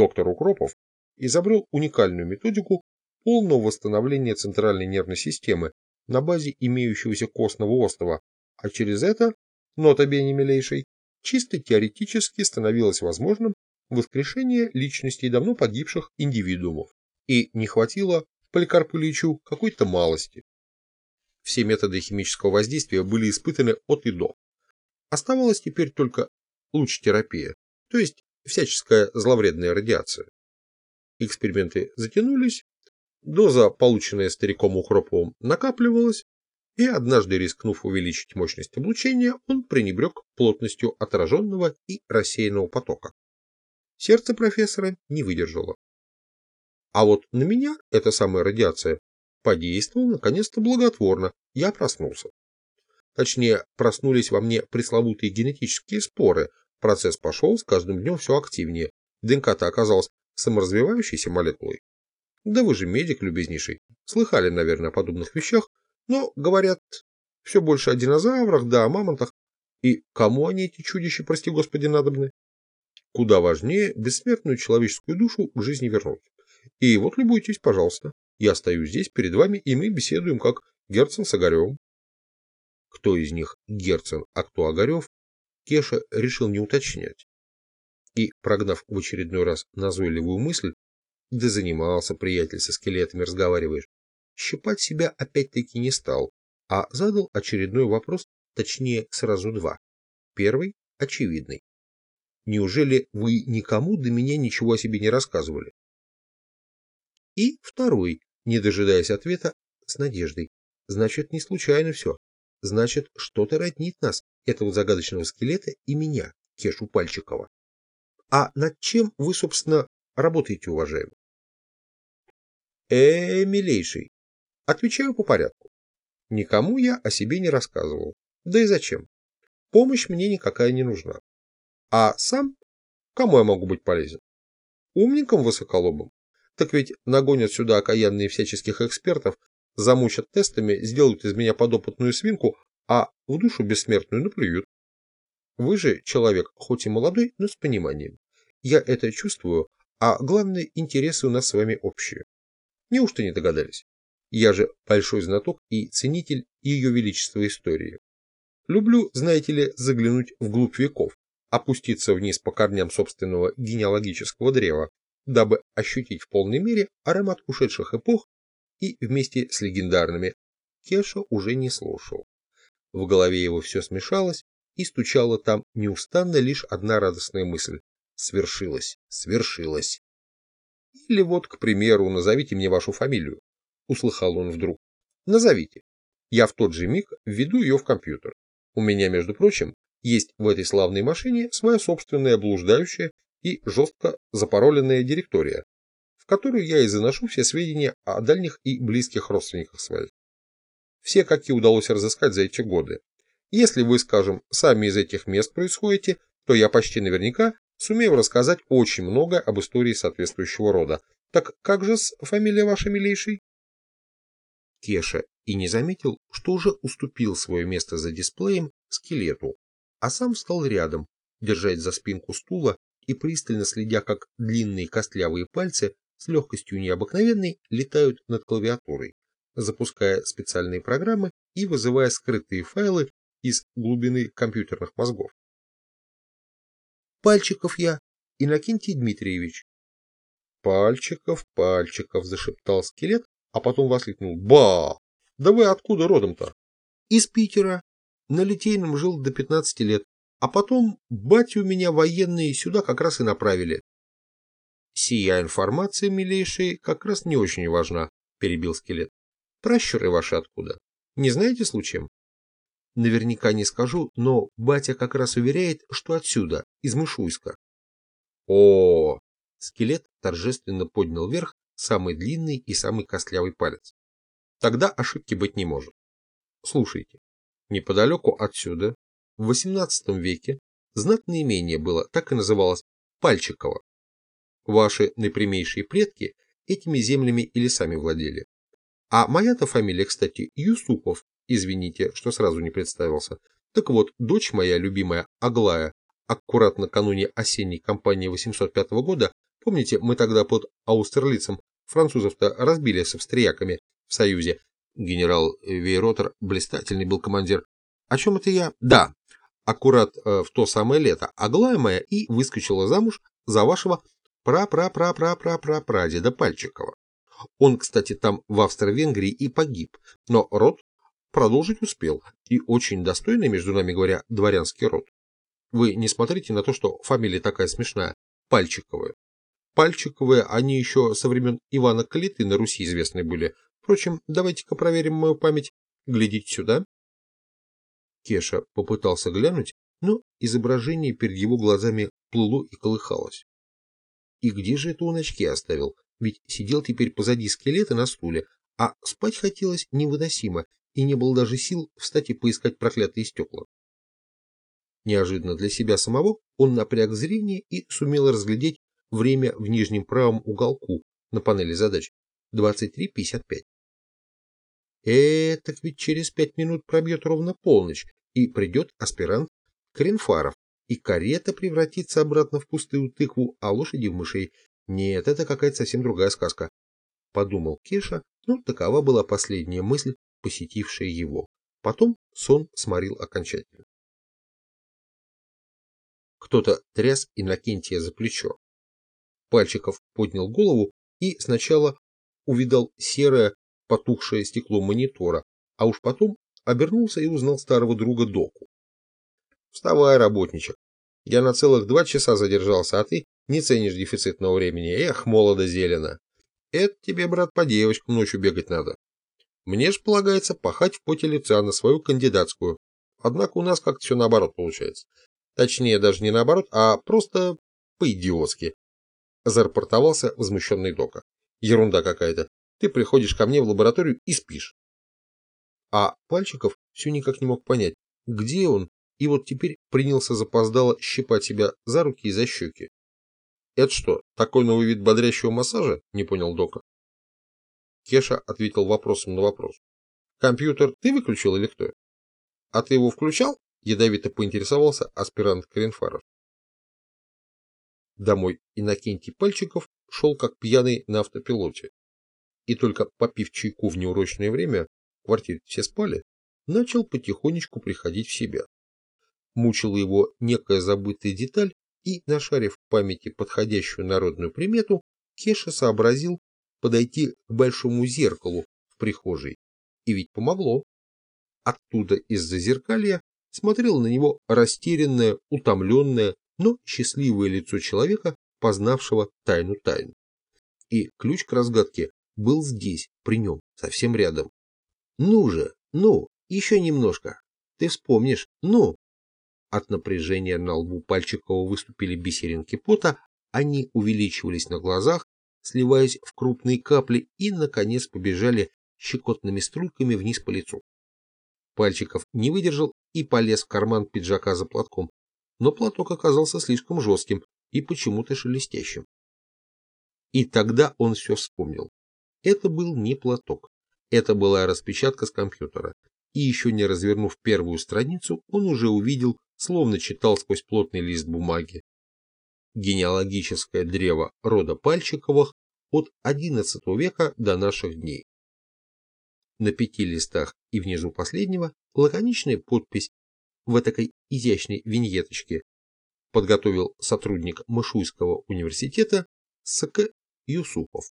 доктор Укропов изобрел уникальную методику полного восстановления центральной нервной системы на базе имеющегося костного острова, а через это, нота бene милейший, чисто теоретически становилось возможным воскрешение личностей давно погибших индивидуумов. И не хватило Поликарпу Ильичу какой-то малости. Все методы химического воздействия были испытаны от и до. Оставалась теперь только луч-терапия, то есть всяческая зловредная радиация. Эксперименты затянулись, доза, полученная стариком Укроповым, накапливалась, и однажды рискнув увеличить мощность облучения, он пренебрег плотностью отраженного и рассеянного потока. Сердце профессора не выдержало. А вот на меня эта самая радиация подействовала наконец-то благотворно, я проснулся. Точнее, проснулись во мне пресловутые генетические споры, процесс пошел с каждым днем все активнее, ДНК-то оказалась саморазвивающейся молекулой. Да вы же медик, любезнейший, слыхали, наверное, о подобных вещах, но, говорят, все больше о динозаврах, да о мамонтах. И кому они, эти чудища, прости господи, надобны? Куда важнее бессмертную человеческую душу к жизни вернуть. И вот любуйтесь, пожалуйста. Я стою здесь перед вами, и мы беседуем, как Герцен с Огаревым. Кто из них Герцен, а кто Огарев, Кеша решил не уточнять. И, прогнав в очередной раз назойливую мысль, да занимался приятель со скелетами, разговариваешь, щипать себя опять-таки не стал, а задал очередной вопрос, точнее сразу два. Первый – очевидный. Неужели вы никому до меня ничего о себе не рассказывали? И второй, не дожидаясь ответа, с надеждой. Значит, не случайно все. Значит, что-то роднит нас, этого загадочного скелета и меня, Кешу Пальчикова. А над чем вы, собственно, работаете, уважаемый? Э, милейший, Отвечаю по порядку. Никому я о себе не рассказывал. Да и зачем? Помощь мне никакая не нужна. А сам? Кому я могу быть полезен? Умникам высоколобым? Так ведь нагонят сюда окаянные всяческих экспертов, замучат тестами, сделают из меня подопытную свинку, а в душу бессмертную наплюют. Вы же человек, хоть и молодой, но с пониманием. Я это чувствую, а главное, интересы у нас с вами общие. Неужто не догадались? Я же большой знаток и ценитель Ее Величества истории. Люблю, знаете ли, заглянуть вглубь веков, опуститься вниз по корням собственного генеалогического древа, дабы ощутить в полной мере аромат ушедших эпох и вместе с легендарными Кеша уже не слушал. В голове его все смешалось, и стучала там неустанно лишь одна радостная мысль. Свершилось, свершилось. Или вот, к примеру, назовите мне вашу фамилию услыхал он вдруг. Назовите. Я в тот же миг введу ее в компьютер. У меня, между прочим, есть в этой славной машине своя собственная блуждающая и жестко запароленная директория, в которую я и заношу все сведения о дальних и близких родственниках своих. Все, какие удалось разыскать за эти годы. Если вы, скажем, сами из этих мест происходите, то я почти наверняка сумею рассказать очень много об истории соответствующего рода. Так как же с фамилия ваша, милейший? Кеша и не заметил, что уже уступил свое место за дисплеем скелету, а сам встал рядом, держась за спинку стула и пристально следя, как длинные костлявые пальцы с легкостью необыкновенной летают над клавиатурой, запуская специальные программы и вызывая скрытые файлы из глубины компьютерных мозгов. «Пальчиков я, Иннокентий Дмитриевич». «Пальчиков, Пальчиков», — зашептал скелет, а потом воскликнул «Ба! Да вы откуда родом-то?» «Из Питера. На Литейном жил до 15 лет. А потом батю меня военные сюда как раз и направили». «Сия информация, милейшие, как раз не очень важна», — перебил скелет. «Пращуры ваши откуда? Не знаете случаем?» «Наверняка не скажу, но батя как раз уверяет, что отсюда, из Мышуйска». «О!» — скелет торжественно поднял вверх самый длинный и самый костлявый палец. Тогда ошибки быть не может. Слушайте, неподалеку отсюда, в XVIII веке, знатное имение было, так и называлось, Пальчиково. Ваши наипрямейшие предки этими землями и лесами владели. А моя-то фамилия, кстати, Юсупов, извините, что сразу не представился. Так вот, дочь моя любимая Аглая, аккуратно накануне осенней кампании 805 года Помните, мы тогда под Аустерлицем французов-то разбили с австрияками в Союзе? Генерал Вейротер блистательный был командир. О чем это я? Да, аккурат э, в то самое лето Аглая моя и выскочила замуж за вашего пра-пра-пра-пра-пра-пра-прадеда Пальчикова. Он, кстати, там в Австро-Венгрии и погиб, но род продолжить успел, и очень достойный, между нами говоря, дворянский род. Вы не смотрите на то, что фамилия такая смешная, Пальчиковая. Пальчиковые, они еще со времен Ивана Калиты на Руси известны были. Впрочем, давайте-ка проверим мою память. Глядите сюда. Кеша попытался глянуть, но изображение перед его глазами плыло и колыхалось. И где же это он очки оставил? Ведь сидел теперь позади скелета на стуле, а спать хотелось невыносимо, и не было даже сил встать и поискать проклятые стекла. Неожиданно для себя самого он напряг зрение и сумел разглядеть время в нижнем правом уголку на панели задач 23.55. Э, ведь через пять минут пробьет ровно полночь, и придет аспирант Кринфаров, и карета превратится обратно в пустую тыкву, а лошади в мышей. Нет, это какая-то совсем другая сказка. Подумал Кеша, ну, такова была последняя мысль, посетившая его. Потом сон сморил окончательно. Кто-то тряс Иннокентия за плечо. Пальчиков поднял голову и сначала увидал серое потухшее стекло монитора, а уж потом обернулся и узнал старого друга Доку. «Вставай, работничек. Я на целых два часа задержался, а ты не ценишь дефицитного времени. Эх, молодо зелено. Это тебе, брат, по девочкам ночью бегать надо. Мне ж полагается пахать в поте лица на свою кандидатскую. Однако у нас как-то все наоборот получается. Точнее, даже не наоборот, а просто по-идиотски. Зарапортовался возмущенный Дока. Ерунда какая-то. Ты приходишь ко мне в лабораторию и спишь. А Пальчиков все никак не мог понять, где он, и вот теперь принялся запоздало щипать себя за руки и за щеки. «Это что, такой новый вид бодрящего массажа?» – не понял Дока. Кеша ответил вопросом на вопрос. «Компьютер ты выключил или кто?» «А ты его включал?» – ядовито поинтересовался аспирант Кренфаров. Домой Иннокентий Пальчиков шел как пьяный на автопилоте. И только попив чайку в неурочное время, в квартире все спали, начал потихонечку приходить в себя. Мучила его некая забытая деталь, и, нашарив в памяти подходящую народную примету, Кеша сообразил подойти к большому зеркалу в прихожей. И ведь помогло. Оттуда из-за зеркалья смотрел на него растерянное, утомленное, но счастливое лицо человека, познавшего тайну тайн. И ключ к разгадке был здесь, при нем, совсем рядом. Ну же, ну, еще немножко. Ты вспомнишь, ну. От напряжения на лбу Пальчикова выступили бисеринки пота, они увеличивались на глазах, сливаясь в крупные капли и, наконец, побежали щекотными струйками вниз по лицу. Пальчиков не выдержал и полез в карман пиджака за платком, но платок оказался слишком жестким и почему-то шелестящим. И тогда он все вспомнил. Это был не платок. Это была распечатка с компьютера, и еще не развернув первую страницу, он уже увидел, словно читал сквозь плотный лист бумаги. Генеалогическое древо рода Пальчиковых от XI века до наших дней. На пяти листах и внизу последнего лаконичная подпись в этой изящной виньеточке подготовил сотрудник Мышуйского университета С.К. Юсупов.